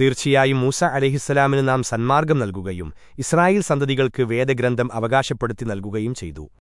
തീർച്ചയായും മൂസ അലഹിസ്സലാമിന് നാം സന്മാർഗം നൽകുകയും ഇസ്രായേൽ സന്തതികൾക്ക് വേദഗ്രന്ഥം അവകാശപ്പെടുത്തി നൽകുകയും ചെയ്തു.